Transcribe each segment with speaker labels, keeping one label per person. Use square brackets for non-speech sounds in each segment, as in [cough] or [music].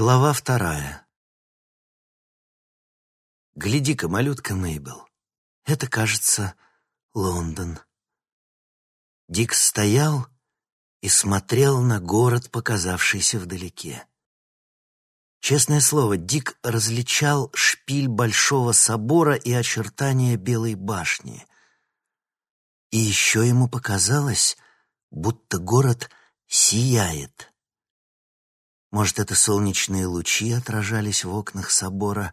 Speaker 1: Глава вторая. Гляди-ка, малютка Мейбл. Это, кажется, Лондон. Дик стоял и смотрел на город, показавшийся вдалеке. Честное слово, Дик различал шпиль Большого собора и очертания Белой башни. И еще ему показалось, будто город сияет. Может, это солнечные лучи отражались в окнах собора,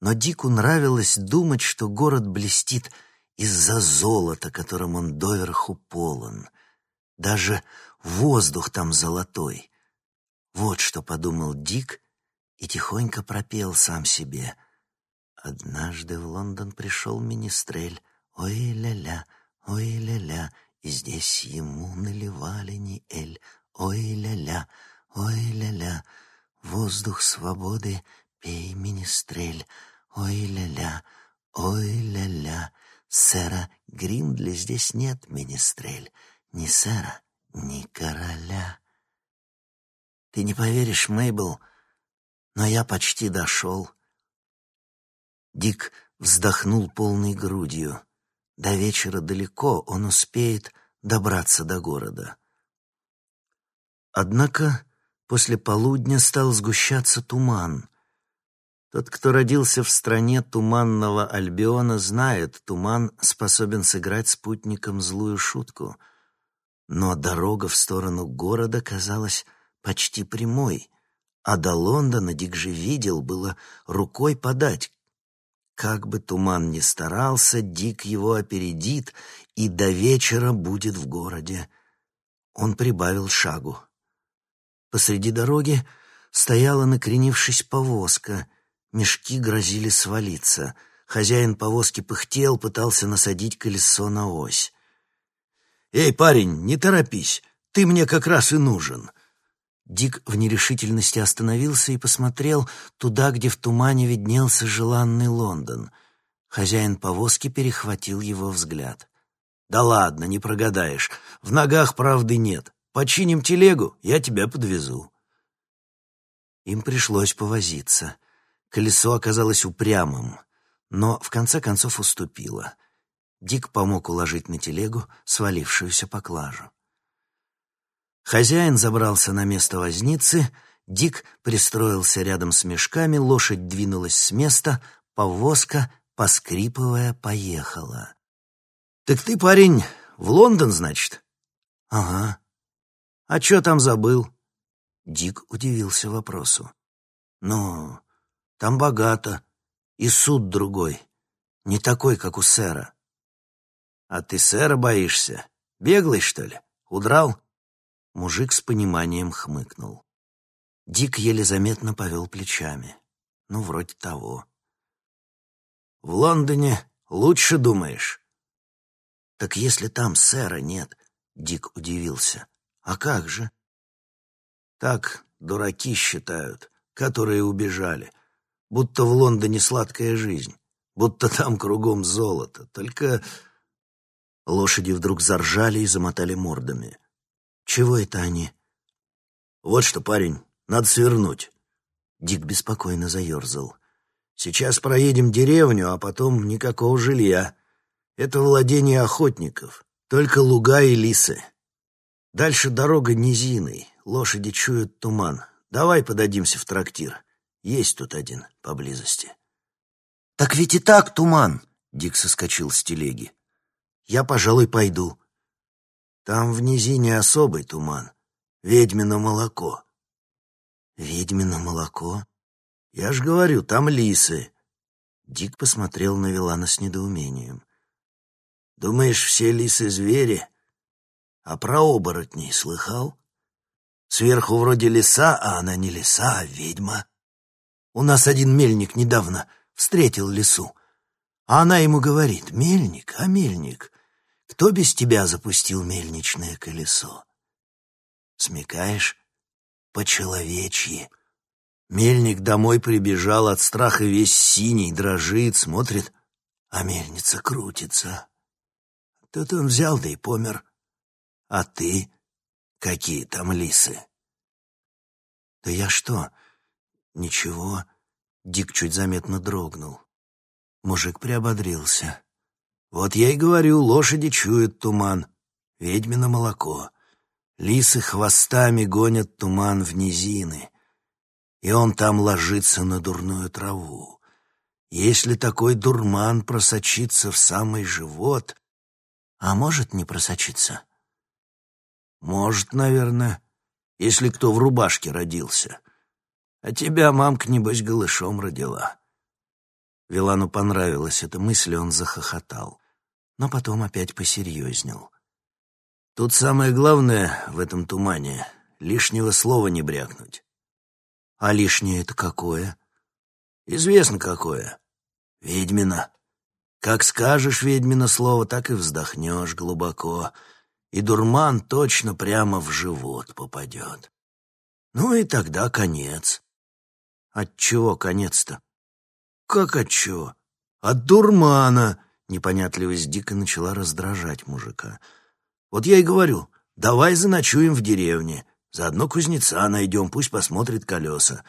Speaker 1: но Дику нравилось думать, что город блестит из-за золота, которым он доверху полон. Даже воздух там золотой. Вот что подумал Дик и тихонько пропел сам себе. Однажды в Лондон пришел министрель, ой-ля-ля, ой-ля-ля, и здесь ему наливали не эль, ой-ля-ля, ой-ля-ля, воздух свободы, пей, министрель, ой-ля-ля, ой-ля-ля, сэра Гриндли здесь нет, министрель, ни сэра, ни короля. Ты не поверишь, Мейбл, — но я почти дошел. Дик вздохнул полной грудью. До вечера далеко, он успеет добраться до города. Однако после полудня стал сгущаться туман. Тот, кто родился в стране туманного Альбиона, знает, туман способен сыграть спутником злую шутку. Но дорога в сторону города казалась почти прямой, а до Лондона Дик же видел, было рукой подать. Как бы туман ни старался, Дик его опередит и до вечера будет в городе. Он прибавил шагу. Посреди дороги стояла, накренившись, повозка. Мешки грозили свалиться. Хозяин повозки пыхтел, пытался насадить колесо на ось. «Эй, парень, не торопись, ты мне как раз и нужен», Дик в нерешительности остановился и посмотрел туда, где в тумане виднелся желанный Лондон. Хозяин повозки перехватил его взгляд. «Да ладно, не прогадаешь. В ногах правды нет. Починим телегу, я тебя подвезу». Им пришлось повозиться. Колесо оказалось упрямым, но в конце концов уступило. Дик помог уложить на телегу свалившуюся поклажу. Хозяин забрался на место возницы, Дик пристроился рядом с мешками, лошадь двинулась с места, повозка, поскрипывая, поехала. «Так ты, парень, в Лондон, значит?» «Ага». «А чё там забыл?» Дик удивился вопросу. «Ну, там богато, и суд другой, не такой, как у сэра». «А ты сэра боишься? Беглый, что ли? Удрал?» Мужик с пониманием хмыкнул. Дик еле заметно повел плечами. Ну, вроде того. «В Лондоне лучше думаешь?» «Так если там сэра нет», — Дик удивился. «А как же?» «Так дураки считают, которые убежали. Будто в Лондоне сладкая жизнь, будто там кругом золото. Только...» Лошади вдруг заржали и замотали мордами. «Чего это они?» «Вот что, парень, надо свернуть». Дик беспокойно заерзал. «Сейчас проедем деревню, а потом никакого жилья. Это владение охотников, только луга и лисы. Дальше дорога низиной, лошади чуют туман. Давай подадимся в трактир. Есть тут один поблизости». «Так ведь и так туман!» — Дик соскочил с телеги. «Я, пожалуй, пойду». Там в низине особый туман. Ведьмино молоко. Ведьмино молоко? Я ж говорю, там лисы. Дик посмотрел на Вилана с недоумением. Думаешь, все лисы звери? А про оборотней слыхал? Сверху вроде лиса, а она не лиса, а ведьма. У нас один мельник недавно встретил лису. А она ему говорит, мельник, а мельник, кто без тебя запустил мельничное колесо? Смекаешь? По-человечьи. Мельник домой прибежал от страха весь синий, дрожит, смотрит, а мельница крутится. Тут он взял да и помер. А ты? Какие там лисы? Да я что, Ничего. Дик чуть заметно дрогнул. Мужик приободрился. Вот я и говорю, лошади чуют туман. Ведьмино молоко. Лисы хвостами гонят туман в низины. И он там ложится на дурную траву. Если такой дурман просочится в самый живот... А может не просочиться? Может, наверное, если кто в рубашке родился. А тебя мамка, небось, голышом родила. Вилану понравилась эта мысль, он захохотал. Но потом опять посерьезнел. Тут самое главное в этом тумане — лишнего слова не брякнуть. А лишнее это какое? Известно какое. Ведьмина. Как скажешь ведьмина слово, так и вздохнешь глубоко, и дурман точно прямо в живот попадет. Ну и тогда конец. От чего конец-то? Как от чего? От дурмана. Непонятливость дико начала раздражать мужика. Вот я и говорю, давай заночуем в деревне. Заодно кузнеца найдем, пусть посмотрит колеса.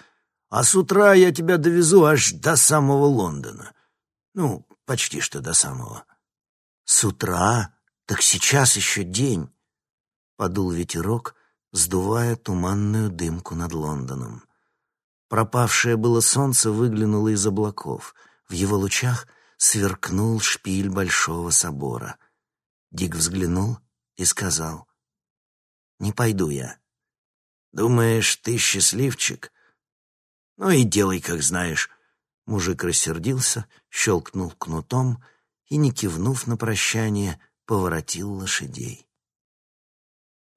Speaker 1: А с утра я тебя довезу аж до самого Лондона. Ну, почти что до самого. С утра? Так сейчас еще день. Подул ветерок, сдувая туманную дымку над Лондоном. Пропавшее было солнце выглянуло из облаков. В его лучах сверкнул шпиль большого собора. Дик взглянул и сказал, «Не пойду я». «Думаешь, ты счастливчик?» «Ну и делай, как знаешь». Мужик рассердился, щелкнул кнутом и, не кивнув на прощание, поворотил лошадей.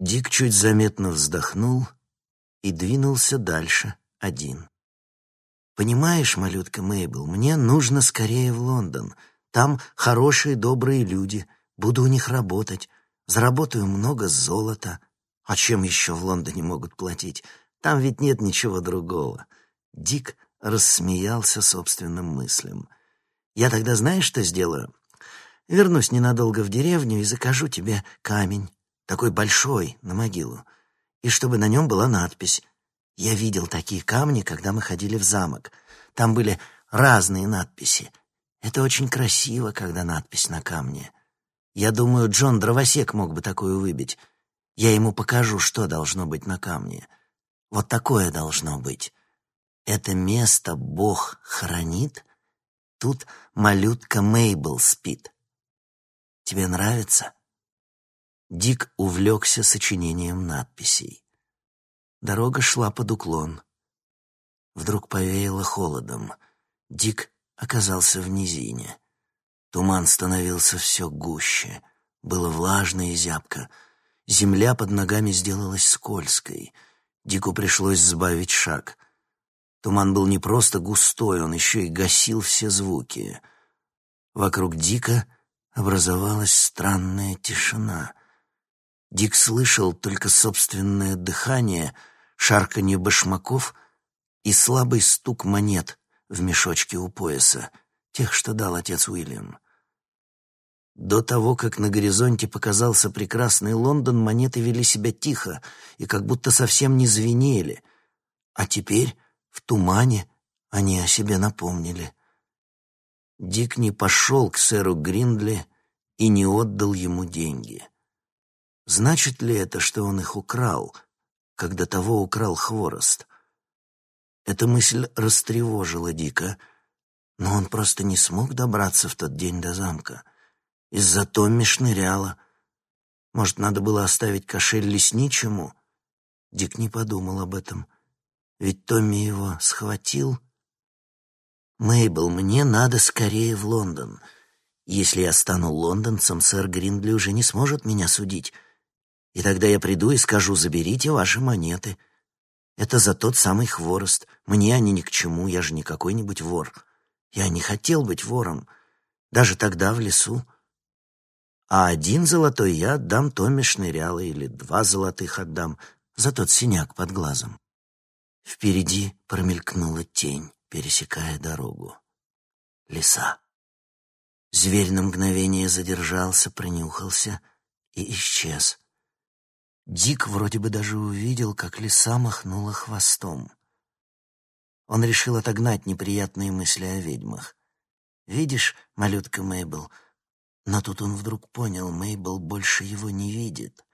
Speaker 1: Дик чуть заметно вздохнул и двинулся дальше, один. «Понимаешь, малютка Мейбл, мне нужно скорее в Лондон. Там хорошие, добрые люди. Буду у них работать. Заработаю много золота. А чем еще в Лондоне могут платить? Там ведь нет ничего другого». Дик рассмеялся собственным мыслям. «Я тогда знаешь, что сделаю? Вернусь ненадолго в деревню и закажу тебе камень, такой большой, на могилу, и чтобы на нем была надпись я видел такие камни, когда мы ходили в замок. Там были разные надписи. Это очень красиво, когда надпись на камне. Я думаю, Джон Дровосек мог бы такую выбить. Я ему покажу, что должно быть на камне. Вот такое должно быть. Это место Бог хранит. Тут малютка Мейбл спит. Тебе нравится? Дик увлекся сочинением надписей. Дорога шла под уклон. Вдруг повеяло холодом. Дик оказался в низине. Туман становился все гуще. Было влажно и зябко. Земля под ногами сделалась скользкой. Дику пришлось сбавить шаг. Туман был не просто густой, он еще и гасил все звуки. Вокруг Дика образовалась странная тишина. Дик слышал только собственное дыхание, шарканье башмаков и слабый стук монет в мешочке у пояса, тех, что дал отец Уильям. До того, как на горизонте показался прекрасный Лондон, монеты вели себя тихо и как будто совсем не звенели, а теперь в тумане они о себе напомнили. Дик не пошел к сэру Гриндли и не отдал ему деньги. Значит ли это, что он их украл, когда того украл хворост? Эта мысль растревожила Дика, но он просто не смог добраться в тот день до замка. Из-за Томми шныряла. Может, надо было оставить кошель лесничему? Дик не подумал об этом. Ведь Томми его схватил. «Мейбл, мне надо скорее в Лондон. Если я стану лондонцем, сэр Гриндли уже не сможет меня судить». И тогда я приду и скажу, заберите ваши монеты. Это за тот самый хворост. Мне они ни к чему, я же не какой-нибудь вор. Я не хотел быть вором, даже тогда в лесу. А один золотой я отдам Томе Шныряла или два золотых отдам за тот синяк под глазом. Впереди промелькнула тень, пересекая дорогу. Леса. Зверь на мгновение задержался, принюхался и исчез. Дик вроде бы даже увидел, как лиса махнула хвостом. Он решил отогнать неприятные мысли о ведьмах. «Видишь, малютка Мейбл?» Но тут он вдруг понял, Мейбл больше его не видит.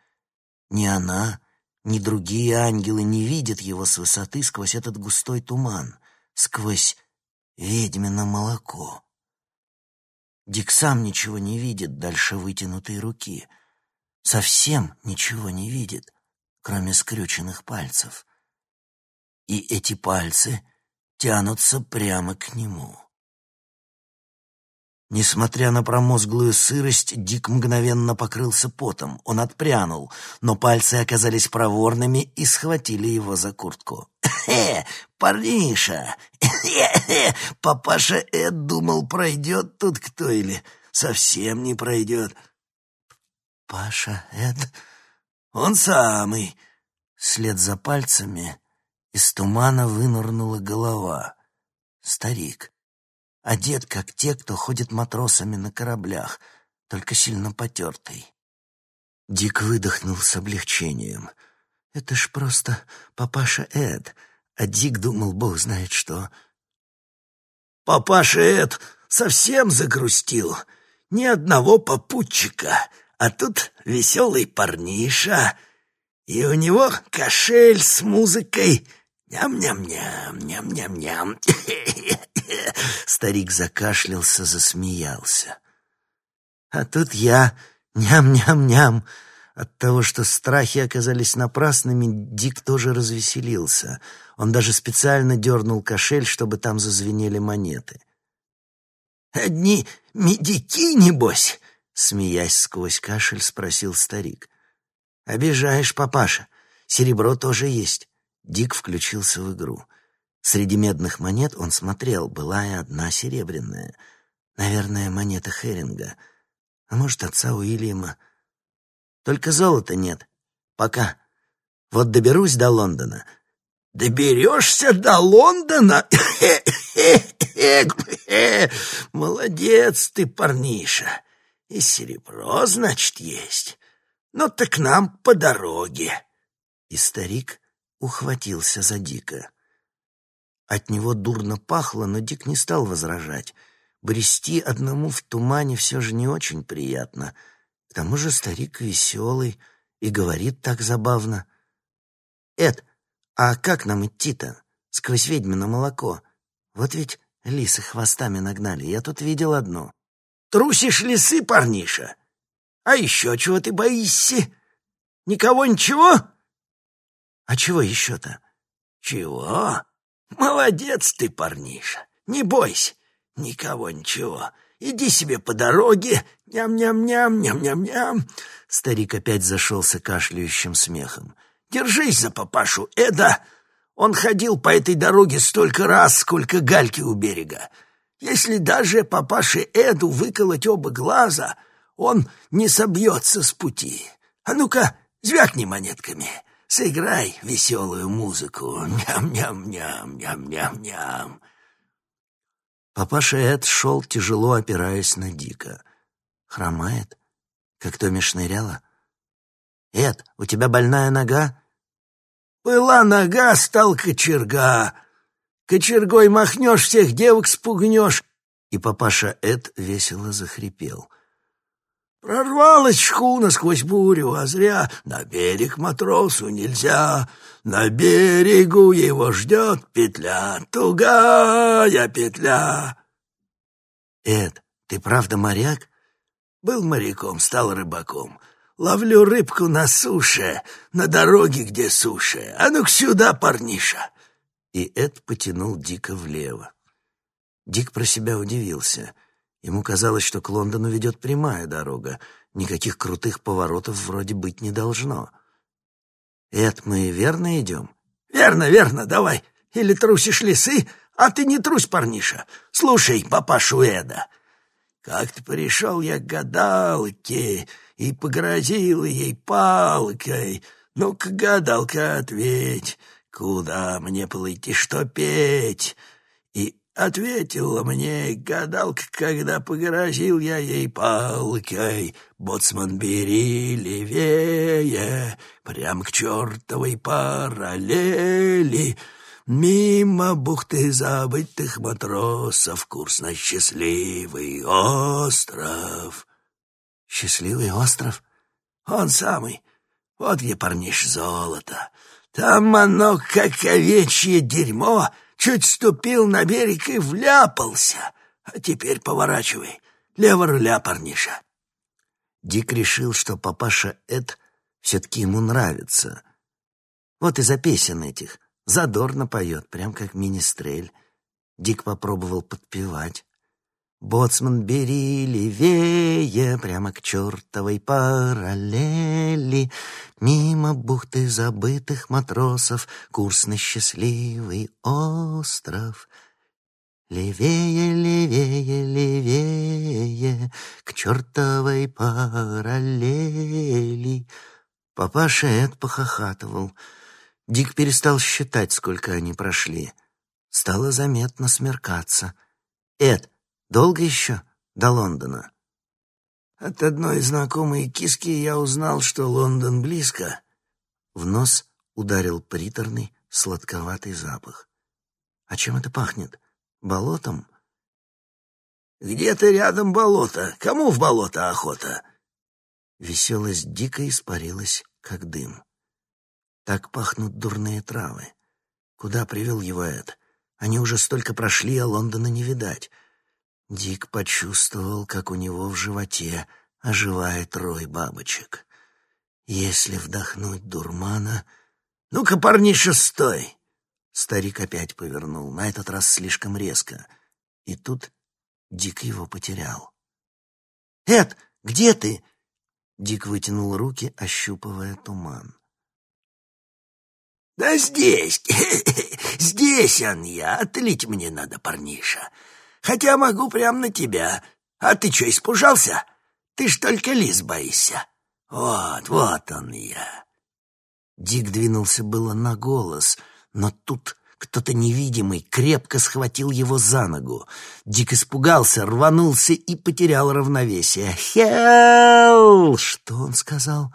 Speaker 1: Ни она, ни другие ангелы не видят его с высоты сквозь этот густой туман, сквозь ведьмино молоко. Дик сам ничего не видит дальше вытянутой руки. Совсем ничего не видит, кроме скрюченных пальцев. И эти пальцы тянутся прямо к нему. Несмотря на промозглую сырость, Дик мгновенно покрылся потом. Он отпрянул, но пальцы оказались проворными и схватили его за куртку. «Хе, парниша! Хе-хе! Папаша Эд думал, пройдет тут кто или совсем не пройдет». «Паша Эд? Он самый!» Вслед за пальцами из тумана вынырнула голова. Старик одет, как те, кто ходит матросами на кораблях, только сильно потертый. Дик выдохнул с облегчением. «Это ж просто папаша Эд», а Дик думал, бог знает что. «Папаша Эд совсем загрустил. Ни одного попутчика, а тут веселый парниша, и у него кошель с музыкой. Ням-ням-ням, ням-ням-ням. [laughs] Старик закашлялся, засмеялся. А тут я ням-ням-ням. От того, что страхи оказались напрасными, Дик тоже развеселился. Он даже специально дернул кошель, чтобы там зазвенели монеты. «Одни медики, небось?» — смеясь сквозь кашель, спросил старик. «Обижаешь, папаша. Серебро тоже есть». Дик включился в игру. Среди медных монет он смотрел, была и одна серебряная. Наверное, монета Херинга. А может, отца Уильяма. Только золота нет. Пока. Вот доберусь до Лондона. Доберешься до Лондона? [laughs] Молодец ты, парниша. И серебро, значит, есть. Ну так нам по дороге. И старик ухватился за Дика. От него дурно пахло, но Дик не стал возражать. Брести одному в тумане все же не очень приятно. К тому же старик веселый и говорит так забавно. «Эд, а как нам идти-то? Сквозь ведьмино молоко. Вот ведь лисы хвостами нагнали, я тут видел одну». «Трусишь лисы, парниша? А еще чего ты боишься? Никого ничего?» «А чего еще-то?» «Чего? Молодец ты, парниша. Не бойся. Никого ничего. Иди себе по дороге. Ням-ням-ням, ням-ням-ням. Старик опять зашелся кашляющим смехом. Держись за папашу Эда. Он ходил по этой дороге столько раз, сколько гальки у берега. Если даже папаше Эду выколоть оба глаза, он не собьется с пути. А ну-ка, звякни монетками. Сыграй веселую музыку. Ням-ням-ням-ням-ням-ням. Папаша Эд шел, тяжело опираясь на Дика. Хромает, как Томми шныряла. «Эд, у тебя больная нога?» «Была нога, стал кочерга. Кочергой махнешь, всех девок спугнешь». И папаша Эд весело захрипел. Прорвалась шхуна сквозь бурю, а зря на берег матросу нельзя. На берегу его ждет петля, тугая петля. Эд, ты правда моряк? Был моряком, стал рыбаком. Ловлю рыбку на суше, на дороге, где суше. А ну-ка сюда, парниша. И Эд потянул Дика влево. Дик про себя удивился — Ему казалось, что к Лондону ведет прямая дорога. Никаких крутых поворотов вроде быть не должно. «Эд, мы верно идем?» «Верно, верно, давай. Или трусишь лисы, а ты не трусь, парниша. Слушай, папашу Эда, как-то пришел я к гадалке и погрозил ей палкой. Ну-ка, гадалка, ответь, куда мне плыть и что петь?» И Ответила мне гадалка, когда погрозил я ей палкой. Боцман, бери левее, прям к чертовой параллели.
Speaker 2: Мимо бухты забытых матросов Курс на счастливый остров.
Speaker 1: Счастливый остров?
Speaker 2: Он самый. Вот где парниш золото. Там оно, как овечье дерьмо, чуть ступил на берег и вляпался. А теперь поворачивай. Лево руля, парниша.
Speaker 1: Дик решил, что папаша Эд все-таки ему нравится. Вот и за песен этих. Задорно поет, прям как министрель. Дик попробовал подпевать. Боцман, бери левее, прямо к чертовой параллели. Мимо бухты забытых матросов, курс на счастливый остров. Левее, левее, левее, к чертовой параллели. Папаша Эд похохатывал. Дик перестал считать, сколько они прошли. Стало заметно смеркаться. «Эд, Долго еще до Лондона?
Speaker 2: От одной знакомой киски я узнал, что Лондон близко.
Speaker 1: В нос ударил приторный, сладковатый запах. А чем это пахнет? Болотом?
Speaker 2: Где-то рядом болото. Кому в болото охота?
Speaker 1: Веселость дико испарилась, как дым. Так пахнут дурные травы. Куда привел его Эд? Они уже столько прошли, а Лондона не видать. Дик почувствовал, как у него в животе оживает рой бабочек. Если вдохнуть дурмана... «Ну-ка, парниша, стой!» Старик опять повернул, на этот раз слишком резко. И тут Дик его потерял. «Эд, где ты?» Дик вытянул руки, ощупывая туман.
Speaker 2: «Да здесь, [laughs] здесь он я, отлить мне надо, парниша. Хотя могу прямо на тебя. А ты что, испужался? Ты ж только лис боишься. Вот, вот он я.
Speaker 1: Дик двинулся было на голос, но тут кто-то невидимый крепко схватил его за ногу. Дик испугался, рванулся и потерял равновесие. «Хелл!» Что он сказал?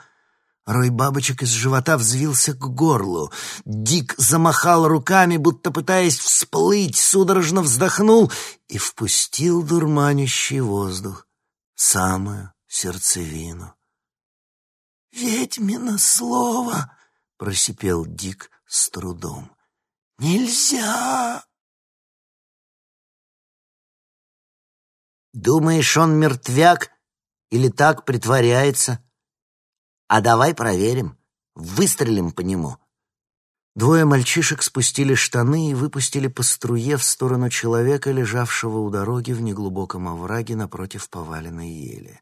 Speaker 1: Рой бабочек из живота взвился к горлу. Дик замахал руками, будто пытаясь всплыть, судорожно вздохнул и впустил дурманящий воздух, самую сердцевину.
Speaker 2: «Ведьмино слово!» — просипел Дик с трудом. «Нельзя!»
Speaker 1: «Думаешь, он мертвяк или так притворяется?» А давай проверим. Выстрелим по нему. Двое мальчишек спустили штаны и выпустили по струе в сторону человека, лежавшего у дороги в неглубоком овраге напротив поваленной ели.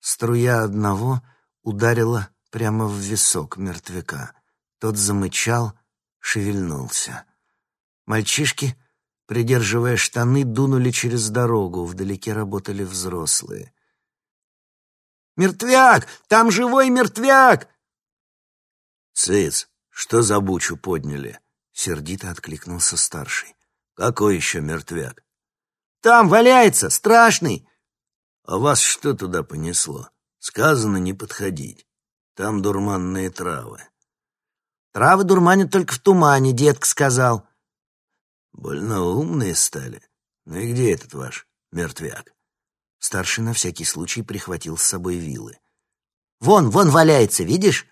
Speaker 1: Струя одного ударила прямо в висок мертвяка. Тот замычал, шевельнулся. Мальчишки, придерживая штаны, дунули через дорогу, вдалеке работали взрослые. Мертвяк! Там живой мертвяк!»
Speaker 2: «Цыц, что за бучу подняли?» — сердито откликнулся старший. «Какой еще мертвяк?»
Speaker 1: «Там валяется, страшный!»
Speaker 2: «А вас что туда понесло? Сказано не подходить. Там дурманные травы».
Speaker 1: «Травы дурманят только в тумане, детка сказал».
Speaker 2: «Больно умные стали. Ну и где этот ваш мертвяк?»
Speaker 1: Старший на всякий случай прихватил с собой вилы. «Вон, вон валяется, видишь?»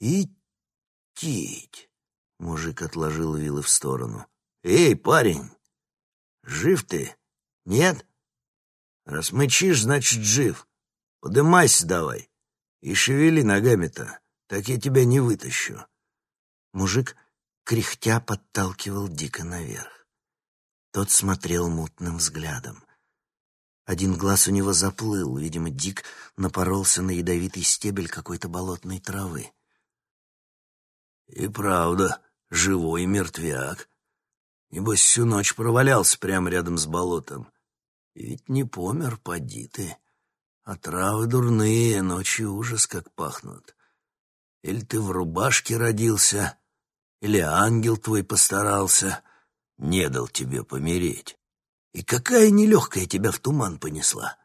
Speaker 2: «Идтить!» — мужик отложил вилы в сторону. «Эй, парень, жив ты? Нет? Раз мычишь, значит, жив. Подымайся давай и шевели ногами-то, так я тебя не вытащу».
Speaker 1: Мужик, кряхтя, подталкивал Дика наверх. Тот смотрел мутным взглядом. Один глаз у него заплыл, видимо, Дик напоролся на ядовитый стебель какой-то болотной травы.
Speaker 2: И правда, живой мертвяк. Небось, всю ночь провалялся прямо рядом с болотом. И ведь не помер, поди ты. А травы дурные, ночью ужас как пахнут. Или ты в рубашке родился, или ангел твой постарался, не дал тебе помереть. И какая нелегкая тебя в туман понесла.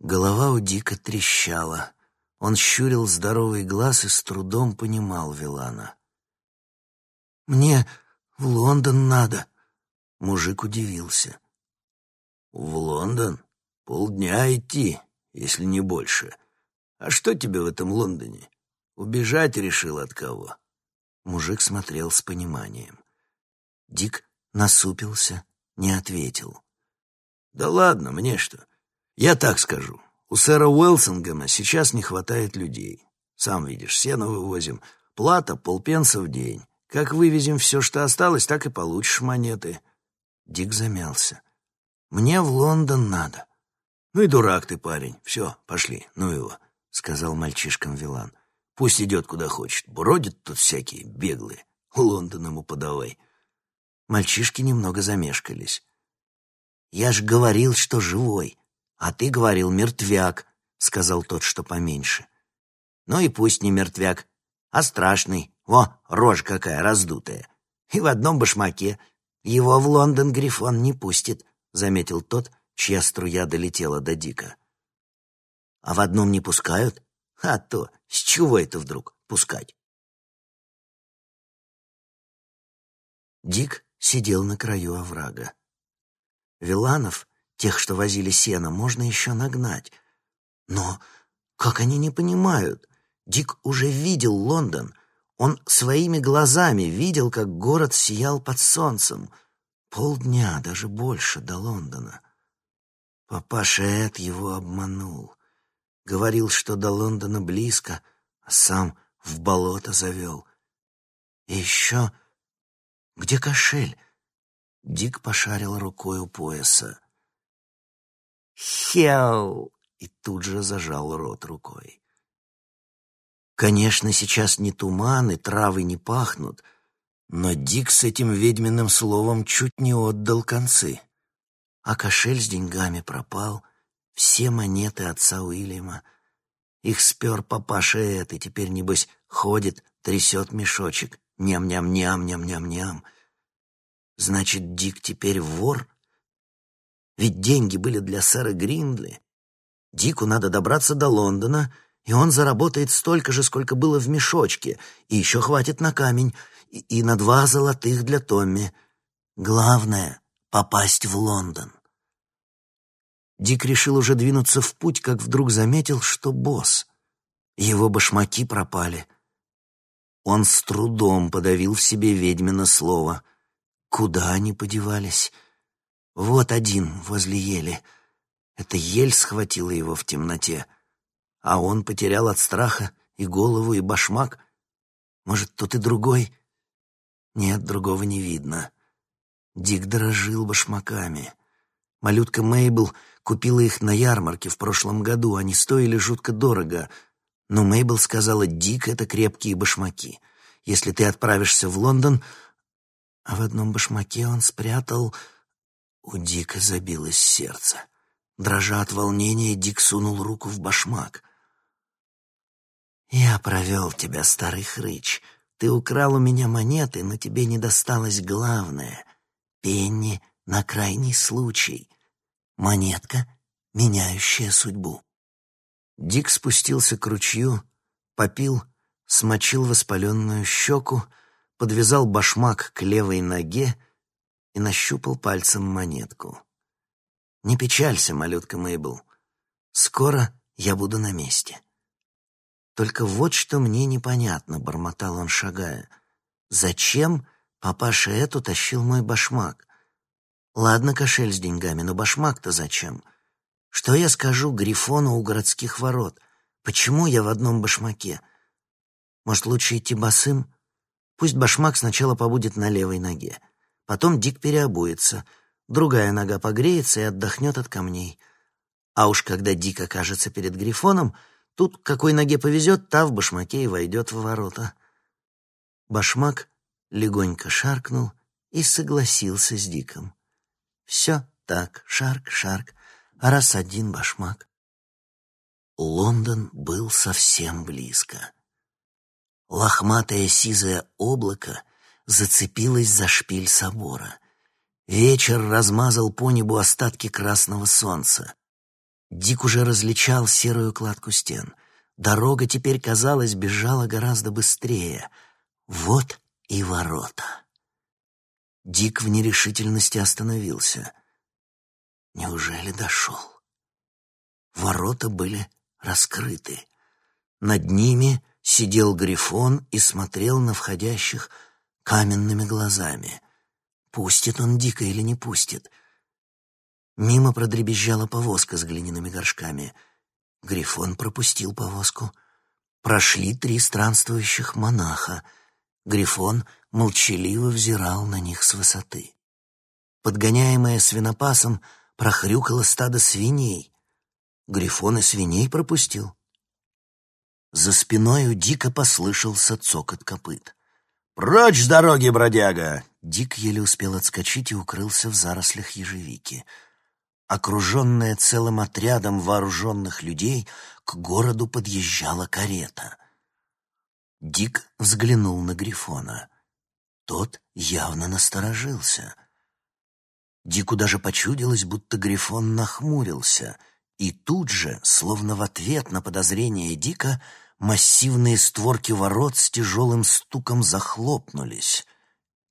Speaker 1: Голова у Дика трещала. Он щурил здоровый глаз и с трудом понимал Вилана. Мне в Лондон надо». Мужик удивился.
Speaker 2: «В Лондон? Полдня идти, если не больше. А что тебе в этом Лондоне? Убежать решил от кого?»
Speaker 1: Мужик смотрел с пониманием. Дик насупился, не ответил.
Speaker 2: «Да ладно, мне что? Я так скажу. У сэра Уэлсингема сейчас не хватает людей. Сам видишь, сено вывозим. Плата — полпенса в день. Как вывезем все, что осталось, так и получишь монеты».
Speaker 1: Дик замялся. «Мне в Лондон надо».
Speaker 2: «Ну и дурак ты, парень. Все, пошли, ну его», — сказал мальчишкам Вилан. «Пусть идет куда хочет. Бродят тут всякие беглые. Лондон ему подавай».
Speaker 1: Мальчишки немного замешкались. «Я ж говорил, что живой, а ты говорил мертвяк», — сказал тот, что поменьше. «Ну и пусть не мертвяк, а страшный. Во, рожь какая раздутая. И в одном башмаке. Его в Лондон Грифон не пустит», — заметил тот, чья струя долетела до Дика. «А в одном не пускают? А то, с чего это вдруг пускать?» Дик сидел на краю оврага. Виланов, тех, что возили сено, можно еще нагнать. Но как они не понимают? Дик уже видел Лондон. Он своими глазами видел, как город сиял под солнцем. Полдня, даже больше, до Лондона. Папаша Эд его обманул. Говорил, что до Лондона близко, а сам в болото завел. И еще... Где кошель? Дик пошарил рукой у пояса. «Хеу!» и тут же зажал рот рукой. Конечно, сейчас не туман и травы не пахнут, но Дик с этим ведьминым словом чуть не отдал концы. А кошель с деньгами пропал, все монеты отца Уильяма. Их спер папаша Эд, и теперь, небось, ходит, трясет мешочек. Ням-ням-ням-ням-ням-ням. Значит, Дик теперь вор? Ведь деньги были для сэра Гриндли. Дику надо добраться до Лондона, и он заработает столько же, сколько было в мешочке, и еще хватит на камень, и, и на два золотых для Томми. Главное — попасть в Лондон. Дик решил уже двинуться в путь, как вдруг заметил, что босс. Его башмаки пропали. Он с трудом подавил в себе ведьмино слово — Куда они подевались? Вот один возле ели. Эта ель схватила его в темноте. А он потерял от страха и голову, и башмак. Может, тут и другой? Нет, другого не видно. Дик дорожил башмаками. Малютка Мейбл купила их на ярмарке в прошлом году. Они стоили жутко дорого. Но Мейбл сказала, Дик — это крепкие башмаки. Если ты отправишься в Лондон, а в одном башмаке он спрятал... У Дика забилось сердце. Дрожа от волнения, Дик сунул руку в башмак. «Я провел тебя, старый хрыч. Ты украл у меня монеты, но тебе не досталось главное — пенни на крайний случай. Монетка, меняющая судьбу». Дик спустился к ручью, попил, смочил воспаленную щеку, подвязал башмак к левой ноге и нащупал пальцем монетку. «Не печалься, малютка Мейбл. Скоро я буду на месте». «Только вот что мне непонятно», — бормотал он, шагая. «Зачем папаша эту тащил мой башмак? Ладно, кошель с деньгами, но башмак-то зачем? Что я скажу Грифону у городских ворот? Почему я в одном башмаке? Может, лучше идти босым?» Пусть башмак сначала побудет на левой ноге. Потом Дик переобуется. Другая нога погреется и отдохнет от камней. А уж когда Дик окажется перед Грифоном, тут какой ноге повезет, та в башмаке и войдет в ворота. Башмак легонько шаркнул и согласился с Диком. Все так, шарк-шарк, а раз один башмак. Лондон был совсем близко. Лохматое сизое облако зацепилось за шпиль собора. Вечер размазал по небу остатки красного солнца. Дик уже различал серую кладку стен. Дорога теперь, казалось, бежала гораздо быстрее. Вот и ворота. Дик в нерешительности остановился. Неужели дошел? Ворота были раскрыты. Над ними сидел Грифон и смотрел на входящих каменными глазами. Пустит он Дика или не пустит? Мимо продребезжала повозка с глиняными горшками. Грифон пропустил повозку. Прошли три странствующих монаха. Грифон молчаливо взирал на них с высоты. Подгоняемая свинопасом, прохрюкало стадо свиней. Грифон и свиней пропустил. За спиной у Дика послышался цокот копыт. «Прочь с дороги, бродяга!» Дик еле успел отскочить и укрылся в зарослях ежевики. Окруженная целым отрядом вооруженных людей, к городу подъезжала карета. Дик взглянул на Грифона. Тот явно насторожился. Дику даже почудилось, будто Грифон нахмурился, и тут же, словно в ответ на подозрение Дика, массивные створки ворот с тяжелым стуком захлопнулись.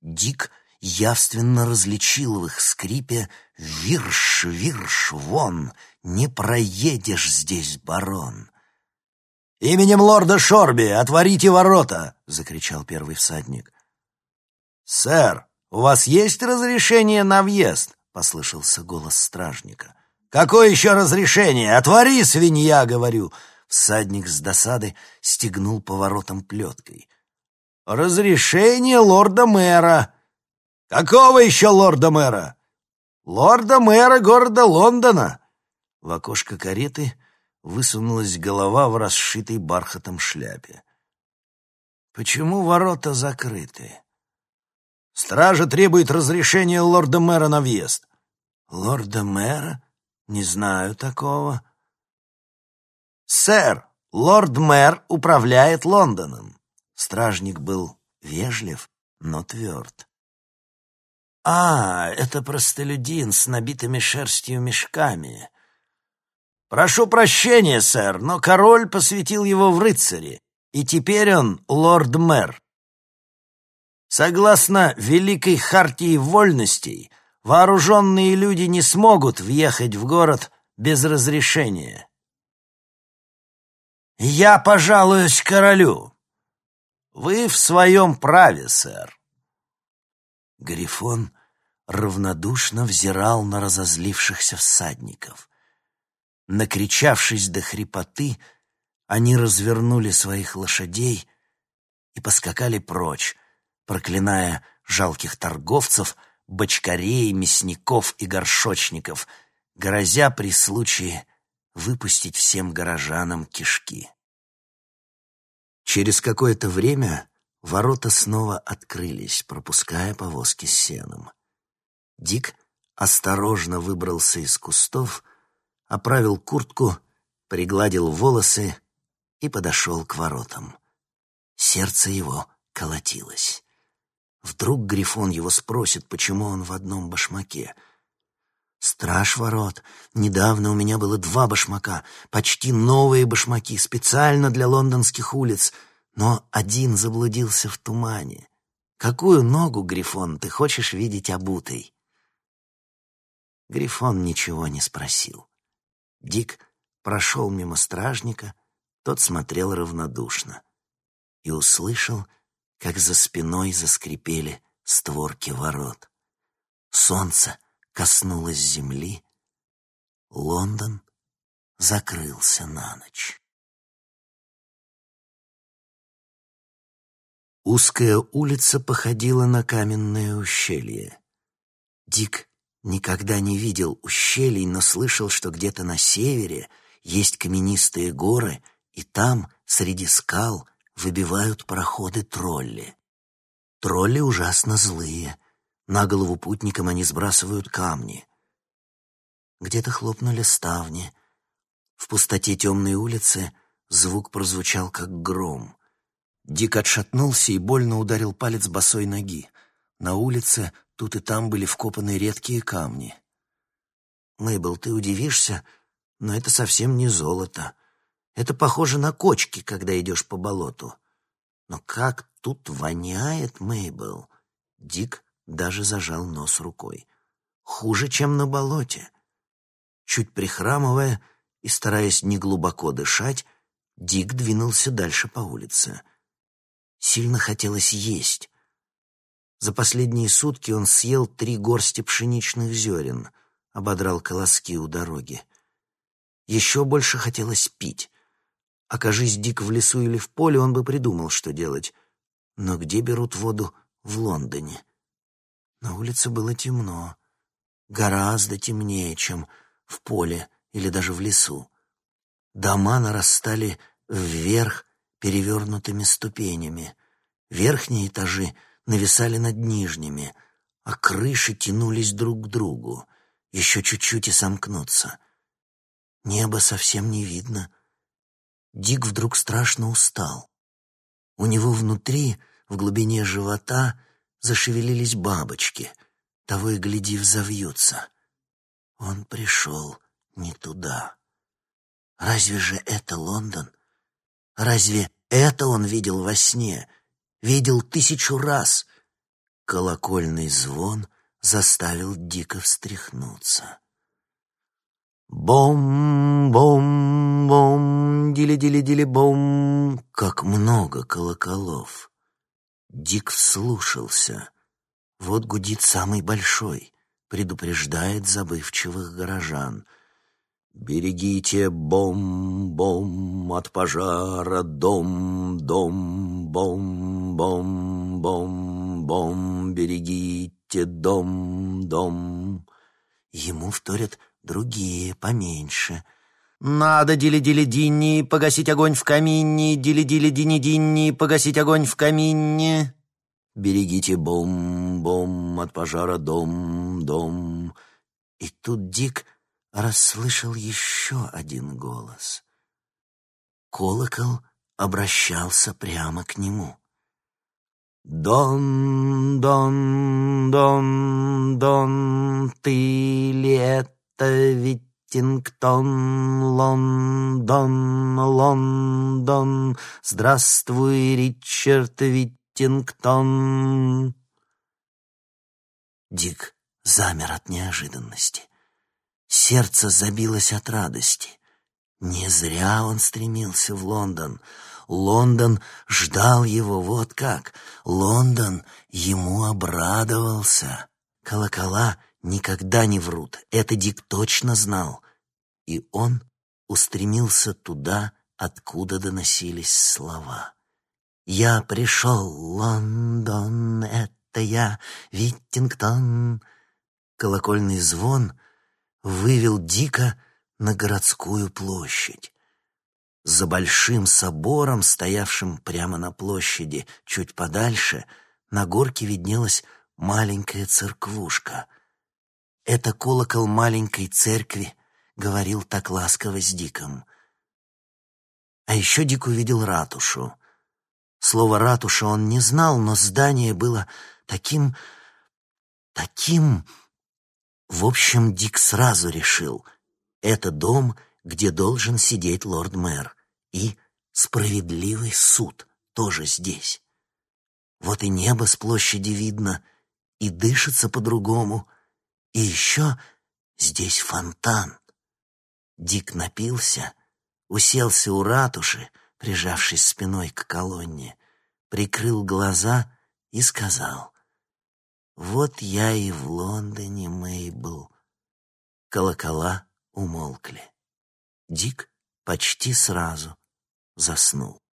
Speaker 1: Дик явственно различил в их скрипе «Вирш, вирш, вон! Не проедешь здесь, барон!» «Именем лорда Шорби отворите ворота!» — закричал первый всадник. «Сэр, у вас есть разрешение на въезд?» — послышался голос стражника. «Какое еще разрешение? Отвори, свинья!» — говорю. Всадник с досады стегнул поворотом плеткой. «Разрешение лорда-мэра!» «Какого еще лорда-мэра?» «Лорда-мэра города Лондона!» В окошко кареты высунулась голова в расшитой бархатом шляпе. «Почему ворота закрыты?» «Стража требует разрешения лорда-мэра на въезд». «Лорда-мэра? Не знаю такого». «Сэр, лорд-мэр управляет Лондоном». Стражник был вежлив, но тверд. «А, это простолюдин с набитыми шерстью мешками. Прошу прощения, сэр, но король посвятил его в рыцари, и теперь он лорд-мэр. Согласно Великой Хартии Вольностей, вооруженные люди не смогут въехать в город без разрешения. «Я пожалуюсь королю». «Вы в своем праве, сэр». Грифон равнодушно взирал на разозлившихся всадников. Накричавшись до хрипоты, они развернули своих лошадей и поскакали прочь, проклиная жалких торговцев, бочкарей, мясников и горшочников, грозя при случае выпустить всем горожанам кишки. Через какое-то время ворота снова открылись, пропуская повозки с сеном. Дик осторожно выбрался из кустов, оправил куртку, пригладил волосы и подошел к воротам. Сердце его колотилось. Вдруг Грифон его спросит, почему он в одном башмаке — Страж ворот. Недавно у меня было два башмака, почти новые башмаки, специально для лондонских улиц, но один заблудился в тумане. Какую ногу, Грифон, ты хочешь видеть обутой? Грифон ничего не спросил. Дик прошел мимо стражника, тот смотрел равнодушно и услышал, как за спиной заскрипели створки ворот. Солнце коснулась земли, Лондон закрылся на ночь. Узкая улица походила на каменное ущелье. Дик никогда не видел ущелий, но слышал, что где-то на севере есть каменистые горы, и там, среди скал, выбивают проходы тролли. Тролли ужасно злые, на голову путникам они сбрасывают камни. Где-то хлопнули ставни. В пустоте темной улицы звук прозвучал, как гром. Дик отшатнулся и больно ударил палец босой ноги. На улице тут и там были вкопаны редкие камни. «Мэйбл, ты удивишься, но это совсем не золото. Это похоже на кочки, когда идешь по болоту. Но как тут воняет, Мейбл. Дик даже зажал нос рукой. Хуже, чем на болоте. Чуть прихрамывая и стараясь неглубоко дышать, Дик двинулся дальше по улице. Сильно хотелось есть. За последние сутки он съел три горсти пшеничных зерен, ободрал колоски у дороги. Еще больше хотелось пить. Окажись Дик в лесу или в поле, он бы придумал, что делать. Но где берут воду в Лондоне? На улице было темно. Гораздо темнее, чем в поле или даже в лесу. Дома нарастали вверх перевернутыми ступенями. Верхние этажи нависали над нижними, а крыши тянулись друг к другу. Еще чуть-чуть и сомкнуться. Небо совсем не видно. Дик вдруг страшно устал. У него внутри, в глубине живота, зашевелились бабочки. Того и гляди, взовьются. Он пришел не туда. Разве же это Лондон? Разве это он видел во сне? Видел тысячу раз. Колокольный звон заставил дико встряхнуться. Бом-бом-бом, дили-дили-дили-бом. Как много колоколов. Дик вслушался. Вот гудит самый большой, предупреждает забывчивых горожан. Берегите бом-бом от пожара, дом-дом-бом-бом-бом-бом, берегите дом-дом. Ему вторят другие поменьше. «Надо, дили-дили-динни, погасить огонь в камине, дили-дили-дини-динни, погасить огонь в камине». «Берегите бом-бом от пожара дом-дом». И тут Дик расслышал еще один голос. Колокол обращался прямо к нему. «Дон, дон, дон, дон, ты ли Виттингтон, Лондон, Лондон, здравствуй, Ричард Виттингтон!» Дик замер от неожиданности. Сердце забилось от радости. Не зря он стремился в Лондон. Лондон ждал его вот как. Лондон ему обрадовался. Колокола никогда не врут, это Дик точно знал. И он устремился туда, откуда доносились слова. «Я пришел, Лондон, это я, Виттингтон». Колокольный звон вывел Дика на городскую площадь. За большим собором, стоявшим прямо на площади, чуть подальше, на горке виднелась маленькая церквушка. «Это колокол маленькой церкви», — говорил так ласково с Диком. А еще Дик увидел ратушу. Слово «ратуша» он не знал, но здание было таким... таким в общем, Дик сразу решил, это дом, где должен сидеть лорд-мэр, и справедливый суд тоже здесь. Вот и небо с площади видно, и дышится по-другому, и еще здесь фонтан. Дик напился, уселся у ратуши, прижавшись спиной к колонне, прикрыл глаза и сказал, вот я и в Лондоне, Мейбл. Колокола умолкли. Дик почти сразу заснул.